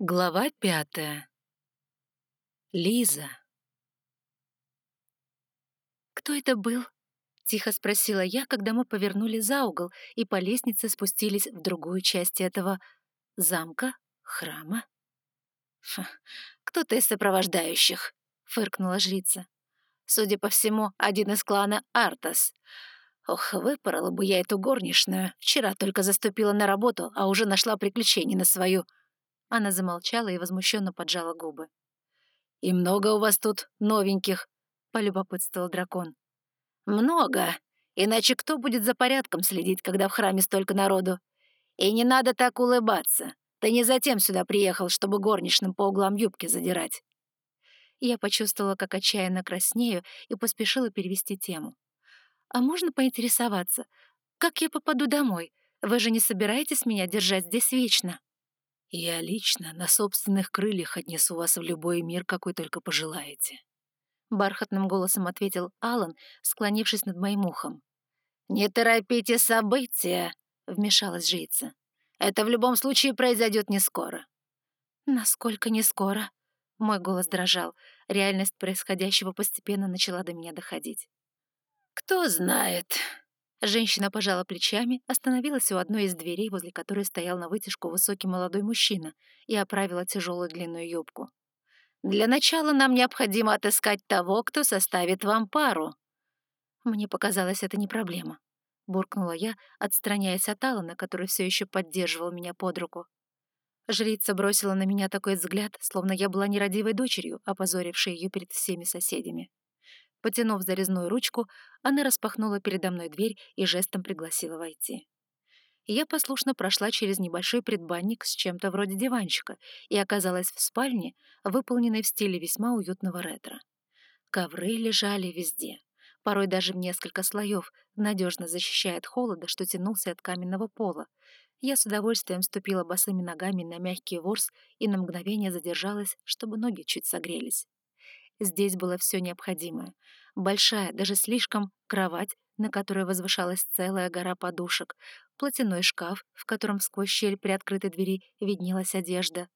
Глава пятая. Лиза. «Кто это был?» — тихо спросила я, когда мы повернули за угол и по лестнице спустились в другую часть этого замка, храма. «Кто-то из сопровождающих», — фыркнула жрица. «Судя по всему, один из клана Артас. Ох, выпорола бы я эту горничную. Вчера только заступила на работу, а уже нашла приключение на свою». Она замолчала и возмущенно поджала губы. «И много у вас тут новеньких?» — полюбопытствовал дракон. «Много. Иначе кто будет за порядком следить, когда в храме столько народу? И не надо так улыбаться. Ты не затем сюда приехал, чтобы горничным по углам юбки задирать». Я почувствовала, как отчаянно краснею, и поспешила перевести тему. «А можно поинтересоваться, как я попаду домой? Вы же не собираетесь меня держать здесь вечно?» «Я лично на собственных крыльях отнесу вас в любой мир, какой только пожелаете», — бархатным голосом ответил Алан, склонившись над моим ухом. «Не торопите события», — вмешалась жрица. «Это в любом случае произойдет не скоро». «Насколько не скоро?» Мой голос дрожал. Реальность происходящего постепенно начала до меня доходить. «Кто знает», Женщина пожала плечами, остановилась у одной из дверей, возле которой стоял на вытяжку высокий молодой мужчина, и оправила тяжелую длинную юбку. «Для начала нам необходимо отыскать того, кто составит вам пару». Мне показалось, это не проблема. Буркнула я, отстраняясь от Алана, который все еще поддерживал меня под руку. Жрица бросила на меня такой взгляд, словно я была нерадивой дочерью, опозорившей ее перед всеми соседями. Потянув за резную ручку, она распахнула передо мной дверь и жестом пригласила войти. Я послушно прошла через небольшой предбанник с чем-то вроде диванчика и оказалась в спальне, выполненной в стиле весьма уютного ретро. Ковры лежали везде, порой даже в несколько слоев, надежно защищая от холода, что тянулся от каменного пола. Я с удовольствием ступила босыми ногами на мягкий ворс и на мгновение задержалась, чтобы ноги чуть согрелись. Здесь было все необходимое. Большая, даже слишком, кровать, на которой возвышалась целая гора подушек, платяной шкаф, в котором сквозь щель при открытой двери виднелась одежда,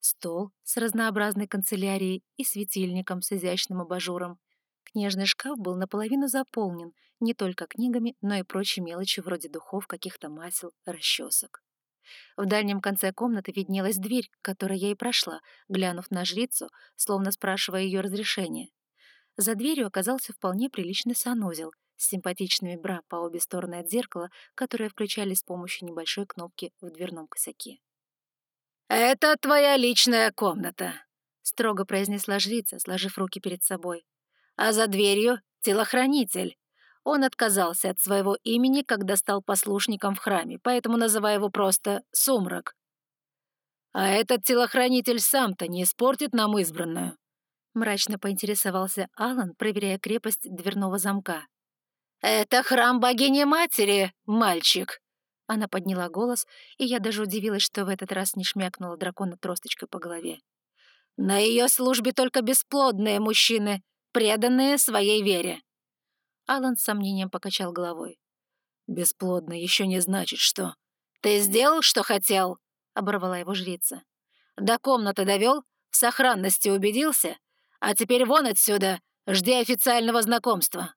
стол с разнообразной канцелярией и светильником с изящным абажуром. Книжный шкаф был наполовину заполнен не только книгами, но и прочей мелочью вроде духов, каких-то масел, расчесок. В дальнем конце комнаты виднелась дверь, к которой я и прошла, глянув на жрицу, словно спрашивая ее разрешения. За дверью оказался вполне приличный санузел с симпатичными бра по обе стороны от зеркала, которые включались с помощью небольшой кнопки в дверном косяке. «Это твоя личная комната», — строго произнесла жрица, сложив руки перед собой. «А за дверью — телохранитель. Он отказался от своего имени, когда стал послушником в храме, поэтому называю его просто «Сумрак». «А этот телохранитель сам-то не испортит нам избранную?» Мрачно поинтересовался Алан, проверяя крепость дверного замка. «Это храм богини-матери, мальчик!» Она подняла голос, и я даже удивилась, что в этот раз не шмякнула дракона тросточкой по голове. «На ее службе только бесплодные мужчины, преданные своей вере. Алан с сомнением покачал головой. «Бесплодно еще не значит, что...» «Ты сделал, что хотел?» — оборвала его жрица. «До комнаты довел, в сохранности убедился, а теперь вон отсюда, жди официального знакомства».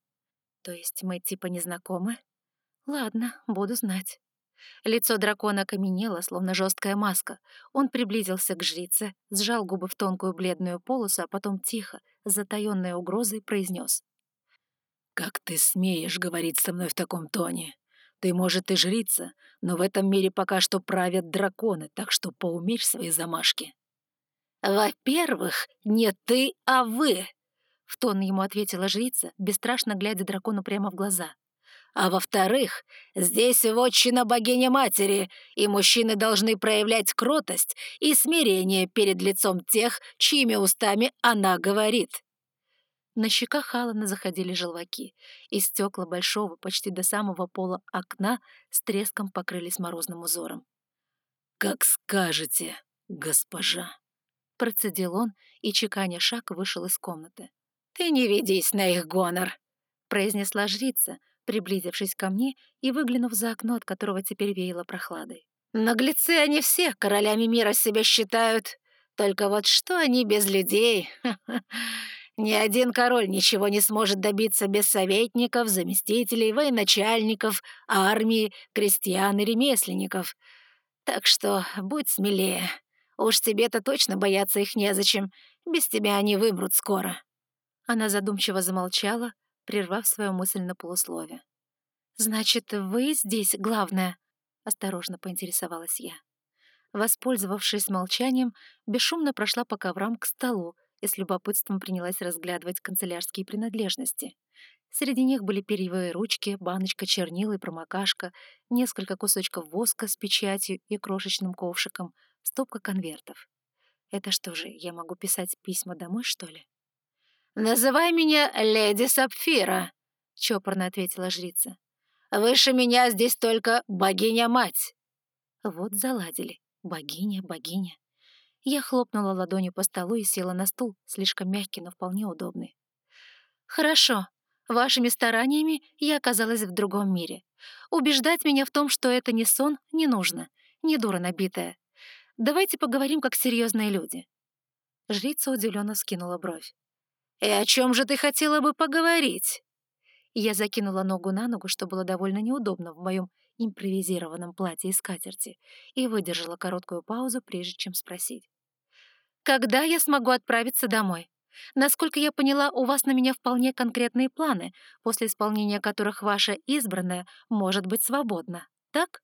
«То есть мы типа не знакомы?» «Ладно, буду знать». Лицо дракона окаменело, словно жесткая маска. Он приблизился к жрице, сжал губы в тонкую бледную полосу, а потом тихо, с затаённой угрозой, произнес: «Как ты смеешь говорить со мной в таком тоне? Ты, может, и жрица, но в этом мире пока что правят драконы, так что поумерь свои замашки». «Во-первых, не ты, а вы!» — в тон ему ответила жрица, бесстрашно глядя дракону прямо в глаза. «А во-вторых, здесь вотчина богини-матери, и мужчины должны проявлять кротость и смирение перед лицом тех, чьими устами она говорит». На щеках Алана заходили желваки, и стекла большого, почти до самого пола окна с треском покрылись морозным узором. «Как скажете, госпожа!» Процедил он, и, чеканя шаг, вышел из комнаты. «Ты не ведись на их гонор!» произнесла жрица, приблизившись ко мне и выглянув за окно, от которого теперь веяло прохладой. Наглецы они все королями мира себя считают. Только вот что они без людей? Ни один король ничего не сможет добиться без советников, заместителей, военачальников, армии, крестьян и ремесленников. Так что будь смелее. Уж тебе-то точно бояться их незачем. Без тебя они вымрут скоро». Она задумчиво замолчала, прервав свою мысль на полуслове. «Значит, вы здесь главное?» — осторожно поинтересовалась я. Воспользовавшись молчанием, бесшумно прошла по коврам к столу и с любопытством принялась разглядывать канцелярские принадлежности. Среди них были перьевые ручки, баночка чернил и промокашка, несколько кусочков воска с печатью и крошечным ковшиком, стопка конвертов. Это что же, я могу писать письма домой, что ли? «Называй меня леди Сапфира», — чопорно ответила жрица. «Выше меня здесь только богиня-мать». Вот заладили. Богиня, богиня. Я хлопнула ладонью по столу и села на стул, слишком мягкий, но вполне удобный. «Хорошо. Вашими стараниями я оказалась в другом мире. Убеждать меня в том, что это не сон, не нужно. Не дура набитая. Давайте поговорим как серьезные люди». Жрица удивленно скинула бровь. «И о чем же ты хотела бы поговорить?» Я закинула ногу на ногу, что было довольно неудобно в моем импровизированном платье и скатерти, и выдержала короткую паузу, прежде чем спросить. «Когда я смогу отправиться домой?» Насколько я поняла, у вас на меня вполне конкретные планы, после исполнения которых ваша избранная может быть свободна, так?»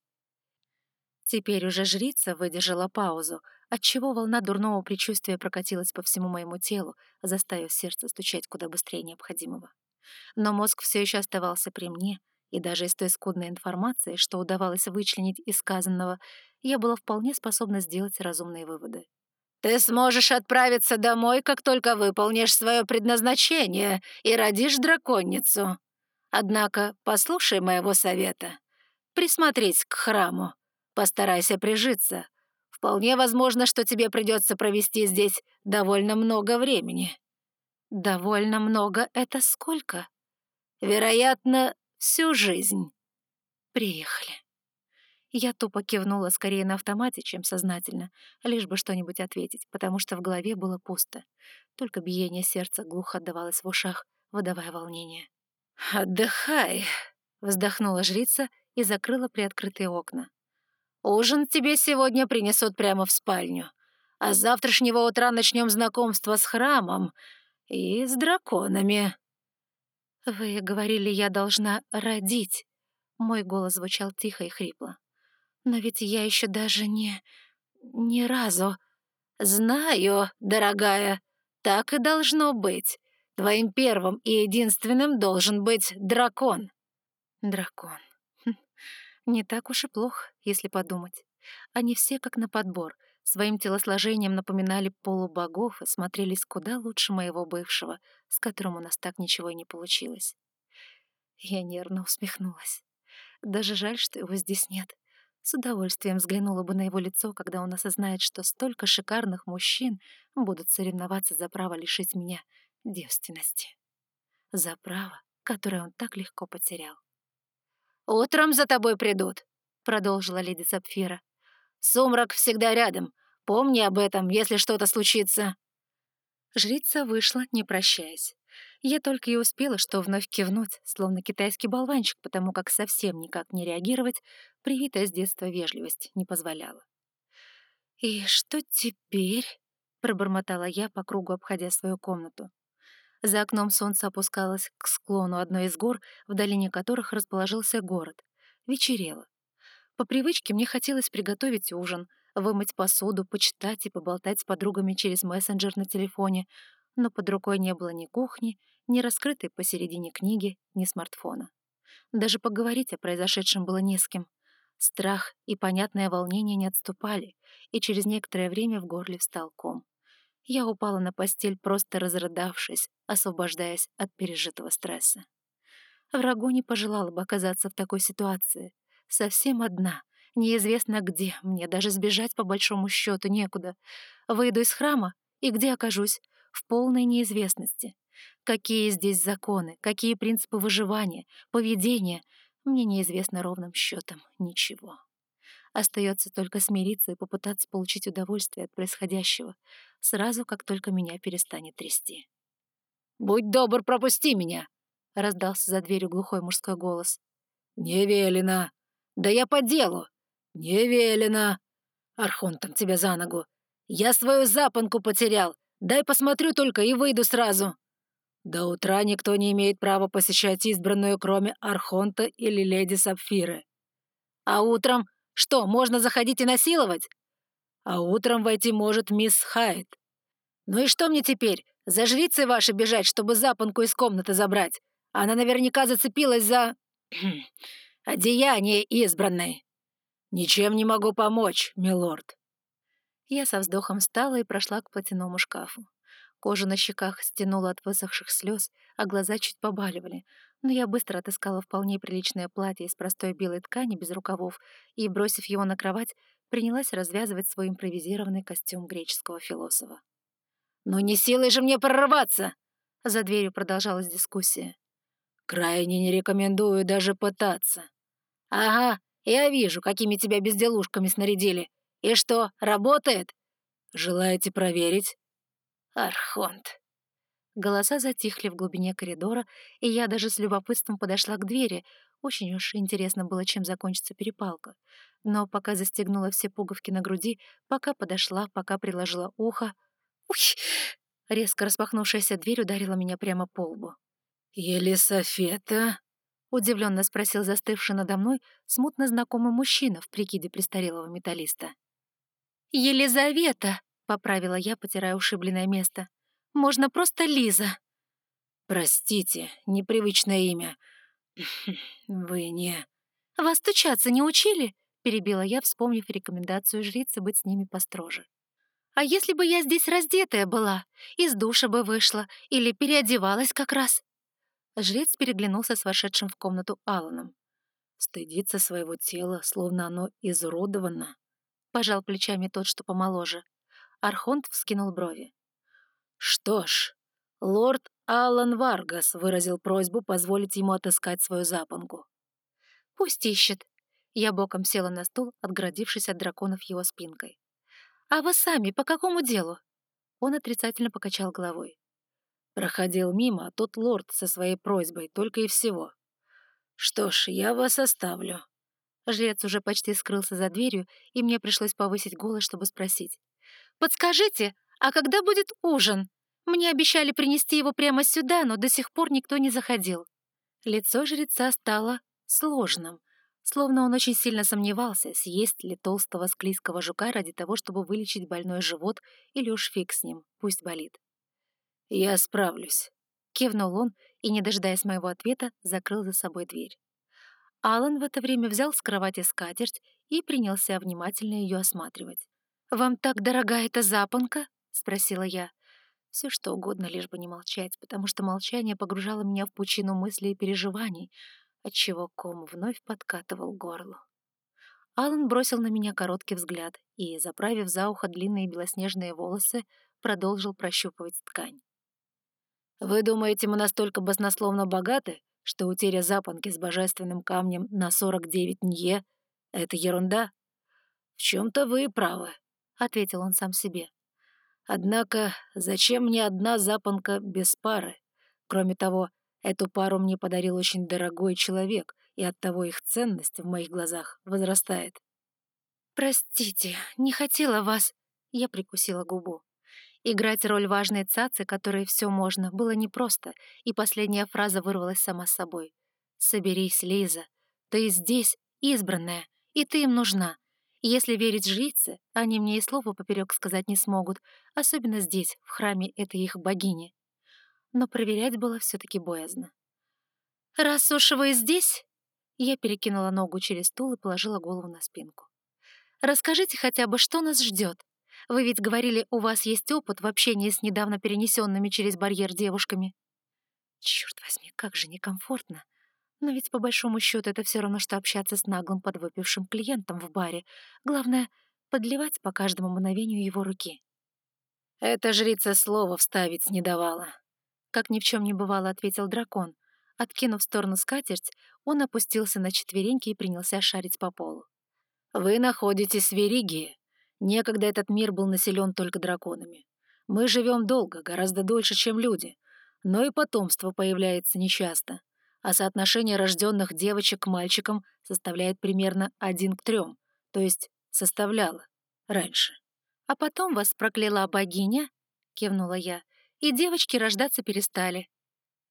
Теперь уже жрица выдержала паузу, отчего волна дурного предчувствия прокатилась по всему моему телу, заставив сердце стучать куда быстрее необходимого. Но мозг все еще оставался при мне, и даже из той скудной информации, что удавалось вычленить из сказанного, я была вполне способна сделать разумные выводы. Ты сможешь отправиться домой, как только выполнишь свое предназначение и родишь драконницу. Однако послушай моего совета. Присмотрись к храму. Постарайся прижиться. Вполне возможно, что тебе придется провести здесь довольно много времени». «Довольно много — это сколько?» «Вероятно, всю жизнь». «Приехали». Я тупо кивнула скорее на автомате, чем сознательно, лишь бы что-нибудь ответить, потому что в голове было пусто. Только биение сердца глухо отдавалось в ушах, выдавая волнение. «Отдыхай», — вздохнула жрица и закрыла приоткрытые окна. «Ужин тебе сегодня принесут прямо в спальню, а с завтрашнего утра начнем знакомство с храмом и с драконами». «Вы говорили, я должна родить». Мой голос звучал тихо и хрипло. Но ведь я еще даже не... ни разу... Знаю, дорогая, так и должно быть. Твоим первым и единственным должен быть дракон. Дракон. Хм. Не так уж и плохо, если подумать. Они все как на подбор, своим телосложением напоминали полубогов и смотрелись куда лучше моего бывшего, с которым у нас так ничего и не получилось. Я нервно усмехнулась. Даже жаль, что его здесь нет. С удовольствием взглянула бы на его лицо, когда он осознает, что столько шикарных мужчин будут соревноваться за право лишить меня девственности. За право, которое он так легко потерял. «Утром за тобой придут», — продолжила леди Сапфира. «Сумрак всегда рядом. Помни об этом, если что-то случится». Жрица вышла, не прощаясь. Я только и успела, что вновь кивнуть, словно китайский болванчик, потому как совсем никак не реагировать, привитая с детства вежливость не позволяла. «И что теперь?» — пробормотала я, по кругу обходя свою комнату. За окном солнце опускалось к склону одной из гор, в долине которых расположился город. Вечерело. По привычке мне хотелось приготовить ужин, вымыть посуду, почитать и поболтать с подругами через мессенджер на телефоне, но под рукой не было ни кухни, ни раскрытой посередине книги, ни смартфона. Даже поговорить о произошедшем было не с кем. Страх и понятное волнение не отступали, и через некоторое время в горле встал ком. Я упала на постель, просто разрыдавшись, освобождаясь от пережитого стресса. Врагу не пожелала бы оказаться в такой ситуации. Совсем одна, неизвестно где, мне даже сбежать по большому счету некуда. Выйду из храма, и где окажусь? В полной неизвестности. Какие здесь законы, какие принципы выживания, поведения, мне неизвестно ровным счетом ничего. Остается только смириться и попытаться получить удовольствие от происходящего, сразу как только меня перестанет трясти. «Будь добр, пропусти меня!» — раздался за дверью глухой мужской голос. «Не велено! Да я по делу! Не велено! Архонтом тебя за ногу! Я свою запонку потерял! Дай посмотрю только и выйду сразу!» До утра никто не имеет права посещать избранную, кроме Архонта или леди Сапфиры. А утром что, можно заходить и насиловать? А утром войти может мисс Хайт. Ну и что мне теперь, за жрицей вашей бежать, чтобы запонку из комнаты забрать? Она наверняка зацепилась за... одеяние избранной. Ничем не могу помочь, милорд. Я со вздохом встала и прошла к платяному шкафу. Кожа на щеках стянула от высохших слез, а глаза чуть побаливали, но я быстро отыскала вполне приличное платье из простой белой ткани без рукавов и, бросив его на кровать, принялась развязывать свой импровизированный костюм греческого философа. «Ну не силой же мне прорваться!» За дверью продолжалась дискуссия. «Крайне не рекомендую даже пытаться». «Ага, я вижу, какими тебя безделушками снарядили. И что, работает?» «Желаете проверить?» «Архонт». Голоса затихли в глубине коридора, и я даже с любопытством подошла к двери. Очень уж интересно было, чем закончится перепалка. Но пока застегнула все пуговки на груди, пока подошла, пока приложила ухо... Уй! Резко распахнувшаяся дверь ударила меня прямо по лбу. «Елисофета?» — удивленно спросил застывший надо мной смутно знакомый мужчина в прикиде престарелого металлиста. «Елизавета!» — поправила я, потирая ушибленное место. «Можно просто Лиза». «Простите, непривычное имя. Вы не...» «Вас стучаться не учили?» — перебила я, вспомнив рекомендацию жрицы быть с ними построже. «А если бы я здесь раздетая была, из душа бы вышла или переодевалась как раз?» Жрец переглянулся с вошедшим в комнату Алланом. «Стыдиться своего тела, словно оно изуродовано», — пожал плечами тот, что помоложе. Архонт вскинул брови. «Что ж, лорд Аллан Варгас выразил просьбу позволить ему отыскать свою запонку». «Пусть ищет». Я боком села на стул, отгородившись от драконов его спинкой. «А вы сами по какому делу?» Он отрицательно покачал головой. Проходил мимо тот лорд со своей просьбой, только и всего. «Что ж, я вас оставлю». Жрец уже почти скрылся за дверью, и мне пришлось повысить голос, чтобы спросить. «Подскажите, а когда будет ужин? Мне обещали принести его прямо сюда, но до сих пор никто не заходил». Лицо жреца стало сложным, словно он очень сильно сомневался, съесть ли толстого склизкого жука ради того, чтобы вылечить больной живот, или уж фиг с ним, пусть болит. «Я справлюсь», — кивнул он и, не дожидаясь моего ответа, закрыл за собой дверь. Алан в это время взял с кровати скатерть и принялся внимательно ее осматривать. «Вам так дорога эта запонка?» — спросила я. Все что угодно, лишь бы не молчать, потому что молчание погружало меня в пучину мыслей и переживаний, отчего ком вновь подкатывал горло. Алан бросил на меня короткий взгляд и, заправив за ухо длинные белоснежные волосы, продолжил прощупывать ткань. «Вы думаете, мы настолько баснословно богаты, что утеря запонки с божественным камнем на 49 нье — это ерунда? В чем-то вы правы. — ответил он сам себе. «Однако зачем мне одна запонка без пары? Кроме того, эту пару мне подарил очень дорогой человек, и оттого их ценность в моих глазах возрастает». «Простите, не хотела вас...» Я прикусила губу. Играть роль важной цацы, которой все можно, было непросто, и последняя фраза вырвалась сама собой. «Соберись, Лиза. Ты здесь, избранная, и ты им нужна. Если верить жрице, они мне и слова поперек сказать не смогут, особенно здесь, в храме этой их богини. Но проверять было все таки боязно. «Раз уж вы здесь...» Я перекинула ногу через стул и положила голову на спинку. «Расскажите хотя бы, что нас ждет. Вы ведь говорили, у вас есть опыт в общении с недавно перенесенными через барьер девушками». Черт возьми, как же некомфортно. Но ведь по большому счету это все равно, что общаться с наглым подвыпившим клиентом в баре. Главное — подливать по каждому мгновению его руки. «Эта жрица слова вставить не давала», — как ни в чем не бывало, ответил дракон. Откинув в сторону скатерть, он опустился на четвереньки и принялся шарить по полу. Вы находитесь в Веригии. Некогда этот мир был населен только драконами. Мы живем долго, гораздо дольше, чем люди, но и потомство появляется нечасто, а соотношение рожденных девочек к мальчикам составляет примерно один к трем, то есть составляло раньше. «А потом вас прокляла богиня?» — кивнула я. «И девочки рождаться перестали».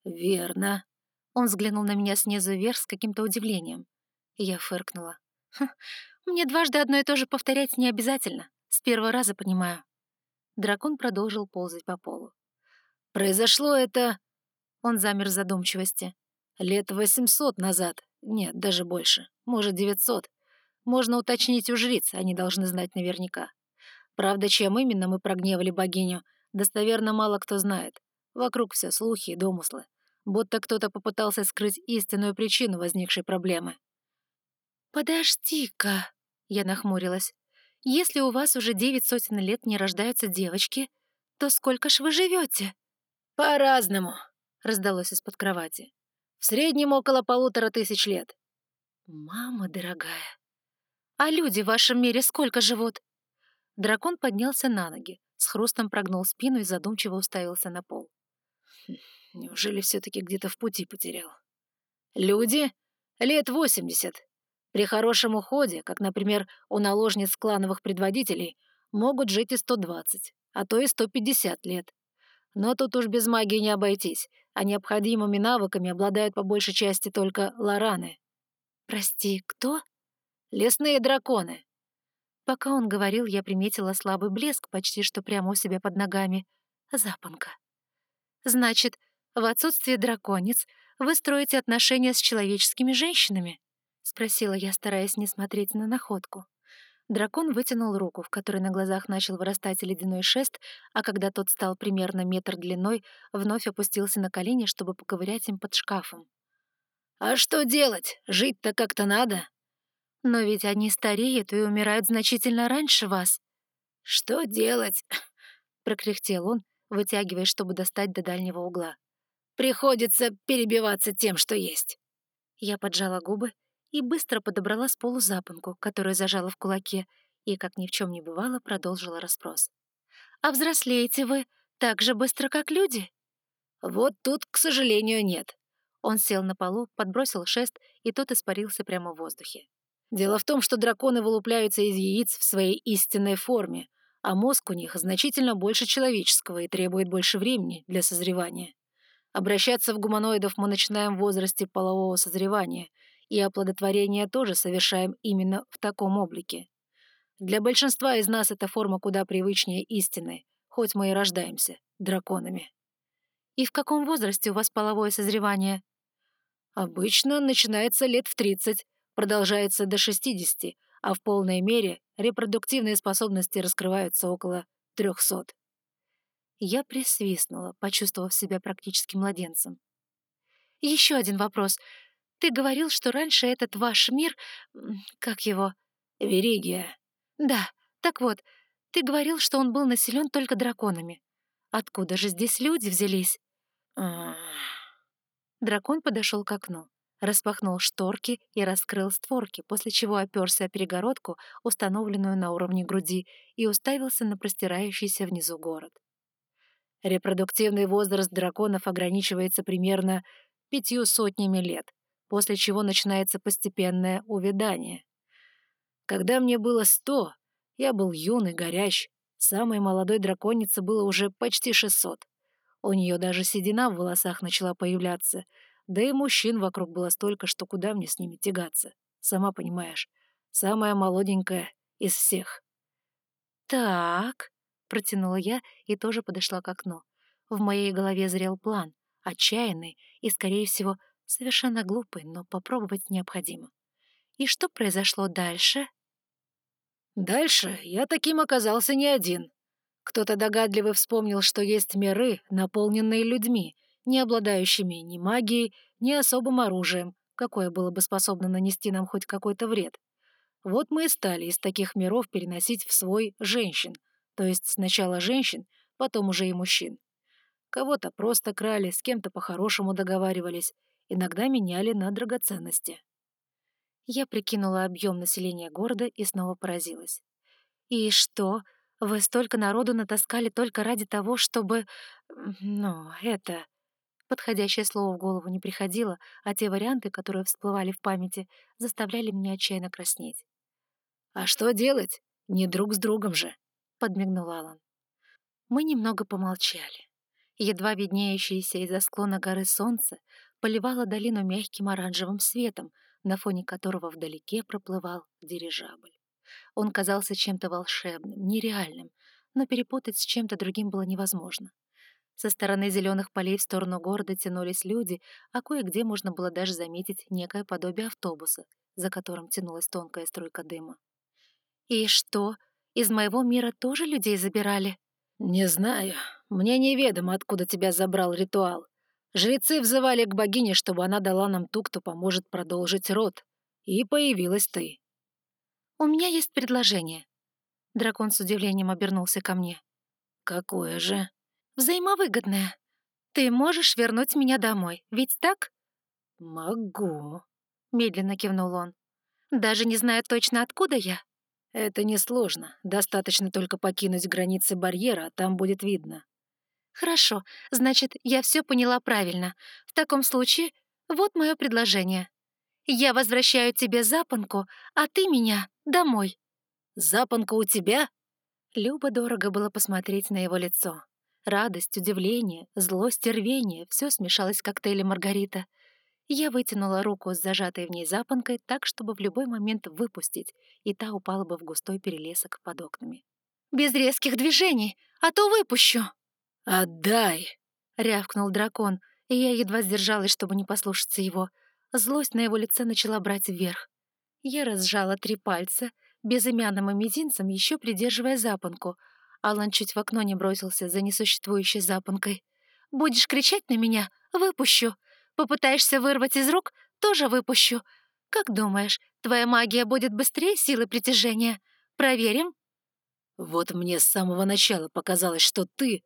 «Верно». Он взглянул на меня снизу вверх с каким-то удивлением. Я фыркнула. «Хм, «Мне дважды одно и то же повторять не обязательно. С первого раза понимаю». Дракон продолжил ползать по полу. «Произошло это...» Он замер в задумчивости. «Лет восемьсот назад. Нет, даже больше. Может, девятьсот. Можно уточнить у жриц, они должны знать наверняка. Правда, чем именно мы прогневали богиню, достоверно мало кто знает. Вокруг все слухи и домыслы. Будто кто-то попытался скрыть истинную причину возникшей проблемы. «Подожди-ка», — я нахмурилась. «Если у вас уже девять сотен лет не рождаются девочки, то сколько ж вы живете? «По-разному», — раздалось из-под кровати. «В среднем около полутора тысяч лет». «Мама дорогая, а люди в вашем мире сколько живут?» Дракон поднялся на ноги, с хрустом прогнул спину и задумчиво уставился на пол. Хм, неужели все-таки где-то в пути потерял? Люди? Лет восемьдесят. При хорошем уходе, как, например, у наложниц клановых предводителей, могут жить и сто двадцать, а то и сто пятьдесят лет. Но тут уж без магии не обойтись, а необходимыми навыками обладают по большей части только лораны. «Прости, кто?» «Лесные драконы. Пока он говорил, я приметила слабый блеск почти что прямо у себя под ногами. Запонка. «Значит, в отсутствие драконец вы строите отношения с человеческими женщинами?» — спросила я, стараясь не смотреть на находку. Дракон вытянул руку, в которой на глазах начал вырастать ледяной шест, а когда тот стал примерно метр длиной, вновь опустился на колени, чтобы поковырять им под шкафом. «А что делать? Жить-то как-то надо!» Но ведь они стареют и умирают значительно раньше вас. Что делать? прокряхтел он, вытягиваясь, чтобы достать до дальнего угла. Приходится перебиваться тем, что есть. Я поджала губы и быстро подобрала с полу запонку, которую зажала в кулаке, и, как ни в чем не бывало, продолжила расспрос. «А взрослеете вы так же быстро, как люди?» «Вот тут, к сожалению, нет». Он сел на полу, подбросил шест, и тот испарился прямо в воздухе. Дело в том, что драконы вылупляются из яиц в своей истинной форме, а мозг у них значительно больше человеческого и требует больше времени для созревания. Обращаться в гуманоидов мы начинаем в возрасте полового созревания, и оплодотворение тоже совершаем именно в таком облике. Для большинства из нас эта форма куда привычнее истины, хоть мы и рождаемся драконами. И в каком возрасте у вас половое созревание? Обычно начинается лет в 30, продолжается до 60, а в полной мере репродуктивные способности раскрываются около 300. Я присвистнула, почувствовав себя практически младенцем. Еще один вопрос. Ты говорил, что раньше этот ваш мир... Как его? Веригия. Да, так вот, ты говорил, что он был населен только драконами. Откуда же здесь люди взялись? Дракон подошел к окну распахнул шторки и раскрыл створки, после чего оперся о перегородку, установленную на уровне груди, и уставился на простирающийся внизу город. Репродуктивный возраст драконов ограничивается примерно пятью сотнями лет, после чего начинается постепенное увядание. Когда мне было сто, я был юный, горящ, самой молодой драконице было уже почти шестьсот. У нее даже седина в волосах начала появляться — да и мужчин вокруг было столько, что куда мне с ними тягаться. Сама понимаешь, самая молоденькая из всех. «Так», — протянула я и тоже подошла к окну. В моей голове зрел план, отчаянный и, скорее всего, совершенно глупый, но попробовать необходимо. И что произошло дальше? Дальше я таким оказался не один. Кто-то догадливый вспомнил, что есть миры, наполненные людьми, не обладающими ни магией, ни особым оружием, какое было бы способно нанести нам хоть какой-то вред. Вот мы и стали из таких миров переносить в свой женщин, то есть сначала женщин, потом уже и мужчин. Кого-то просто крали, с кем-то по-хорошему договаривались, иногда меняли на драгоценности. Я прикинула объем населения города и снова поразилась. «И что? Вы столько народу натаскали только ради того, чтобы... Ну, это...» Подходящее слово в голову не приходило, а те варианты, которые всплывали в памяти, заставляли меня отчаянно краснеть. «А что делать? Не друг с другом же», — подмигнул Алан. Мы немного помолчали. Едва виднеющееся из-за склона горы солнце поливало долину мягким оранжевым светом, на фоне которого вдалеке проплывал дирижабль. Он казался чем-то волшебным, нереальным, но перепутать с чем-то другим было невозможно. Со стороны зеленых полей в сторону города тянулись люди, а кое-где можно было даже заметить некое подобие автобуса, за которым тянулась тонкая струйка дыма. «И что, из моего мира тоже людей забирали?» «Не знаю. Мне неведомо, откуда тебя забрал ритуал. Жрецы взывали к богине, чтобы она дала нам ту, кто поможет продолжить род. И появилась ты». «У меня есть предложение». Дракон с удивлением обернулся ко мне. «Какое же?» «Взаимовыгодное. Ты можешь вернуть меня домой, ведь так?» «Могу», — медленно кивнул он. «Даже не знаю точно, откуда я?» «Это несложно. Достаточно только покинуть границы барьера, а там будет видно». «Хорошо, значит, я все поняла правильно. В таком случае, вот мое предложение. Я возвращаю тебе запонку, а ты меня домой». «Запонка у тебя?» Любо дорого было посмотреть на его лицо. Радость, удивление, злость и рвение — все смешалось в коктейле Маргарита. Я вытянула руку с зажатой в ней запонкой так, чтобы в любой момент выпустить, и та упала бы в густой перелесок под окнами. «Без резких движений, а то выпущу!» «Отдай!» — рявкнул дракон, и я едва сдержалась, чтобы не послушаться его. Злость на его лице начала брать вверх. Я разжала три пальца, безымянным и мизинцем еще придерживая запонку. Алан чуть в окно не бросился за несуществующей запонкой. «Будешь кричать на меня? Выпущу! Попытаешься вырвать из рук? Тоже выпущу! Как думаешь, твоя магия будет быстрее силы притяжения? Проверим?» «Вот мне с самого начала показалось, что ты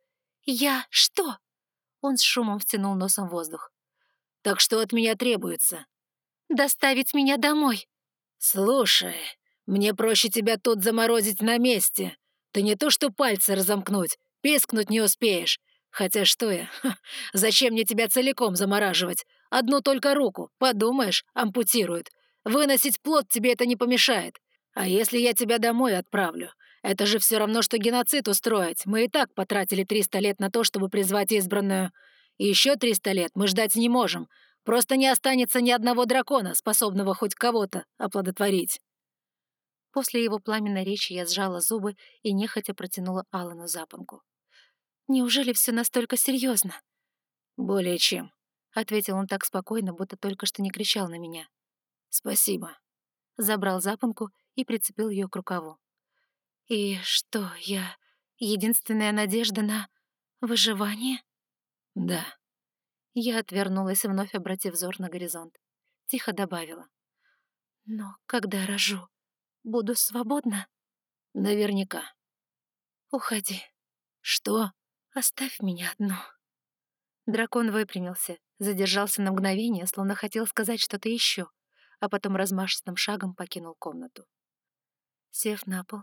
«Я что?» Он с шумом втянул носом воздух. «Так что от меня требуется?» «Доставить меня домой». «Слушай, мне проще тебя тут заморозить на месте. Ты не то что пальцы разомкнуть, пискнуть не успеешь. Хотя что я? Ха, зачем мне тебя целиком замораживать? Одну только руку, подумаешь, ампутируют. Выносить плод тебе это не помешает. А если я тебя домой отправлю? Это же все равно, что геноцид устроить. Мы и так потратили 300 лет на то, чтобы призвать избранную. И еще 300 лет мы ждать не можем. Просто не останется ни одного дракона, способного хоть кого-то оплодотворить». После его пламенной речи я сжала зубы и нехотя протянула Алану запонку. «Неужели все настолько серьезно? «Более чем», — ответил он так спокойно, будто только что не кричал на меня. «Спасибо». Забрал запонку и прицепил ее к рукаву. И что, я единственная надежда на выживание? Да. Я отвернулась, вновь обратив взор на горизонт. Тихо добавила. Но когда рожу, буду свободна? Наверняка. Уходи. Что? Оставь меня одну. Дракон выпрямился, задержался на мгновение, словно хотел сказать что-то еще, а потом размашистым шагом покинул комнату. Сев на пол,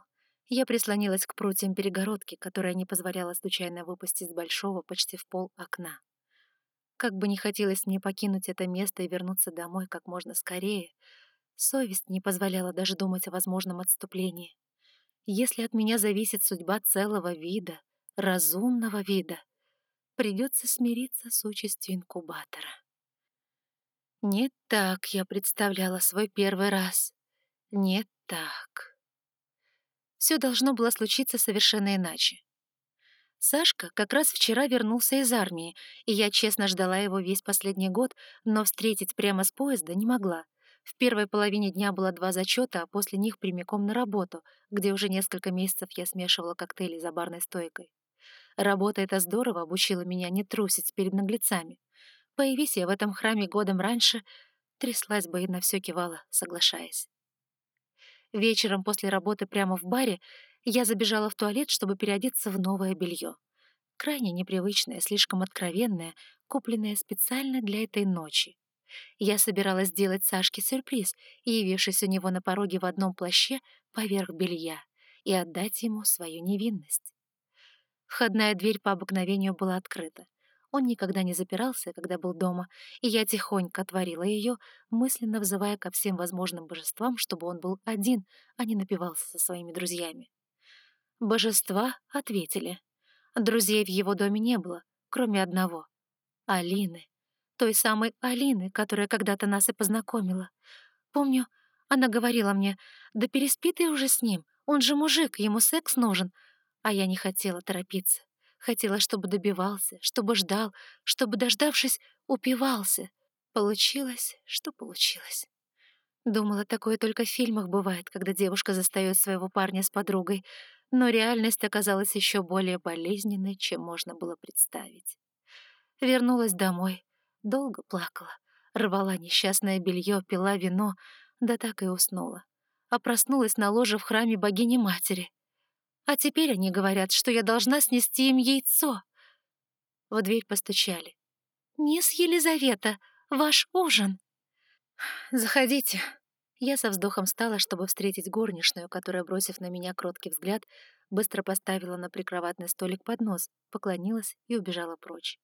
я прислонилась к прутьям перегородки, которая не позволяла случайно выпасть из большого почти в пол окна. Как бы не хотелось мне покинуть это место и вернуться домой как можно скорее, совесть не позволяла даже думать о возможном отступлении. Если от меня зависит судьба целого вида, разумного вида, придется смириться с участью инкубатора. Не так я представляла свой первый раз. Не так все должно было случиться совершенно иначе. Сашка как раз вчера вернулся из армии, и я честно ждала его весь последний год, но встретить прямо с поезда не могла. В первой половине дня было два зачета, а после них прямиком на работу, где уже несколько месяцев я смешивала коктейли за барной стойкой. Работа эта здорово обучила меня не трусить перед наглецами. Появись я в этом храме годом раньше, тряслась бы и на все кивала, соглашаясь. Вечером после работы прямо в баре я забежала в туалет, чтобы переодеться в новое белье. Крайне непривычное, слишком откровенное, купленное специально для этой ночи. Я собиралась сделать Сашке сюрприз, явившись у него на пороге в одном плаще поверх белья, и отдать ему свою невинность. Входная дверь по обыкновению была открыта. Он никогда не запирался, когда был дома, и я тихонько отворила ее, мысленно взывая ко всем возможным божествам, чтобы он был один, а не напивался со своими друзьями. Божества ответили. Друзей в его доме не было, кроме одного — Алины. Той самой Алины, которая когда-то нас и познакомила. Помню, она говорила мне, «Да переспи ты уже с ним, он же мужик, ему секс нужен». А я не хотела торопиться. Хотела, чтобы добивался, чтобы ждал, чтобы, дождавшись, упивался. Получилось, что получилось. Думала, такое только в фильмах бывает, когда девушка застаёт своего парня с подругой, но реальность оказалась еще более болезненной, чем можно было представить. Вернулась домой, долго плакала, рвала несчастное белье, пила вино, да так и уснула. А проснулась на ложе в храме богини-матери. А теперь они говорят, что я должна снести им яйцо. В дверь постучали. «Мисс Елизавета, ваш ужин!» «Заходите». Я со вздохом встала, чтобы встретить горничную, которая, бросив на меня кроткий взгляд, быстро поставила на прикроватный столик поднос, поклонилась и убежала прочь.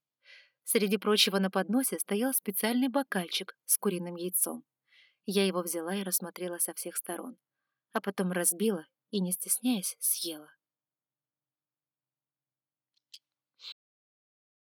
Среди прочего на подносе стоял специальный бокальчик с куриным яйцом. Я его взяла и рассмотрела со всех сторон, а потом разбила и, не стесняясь, съела.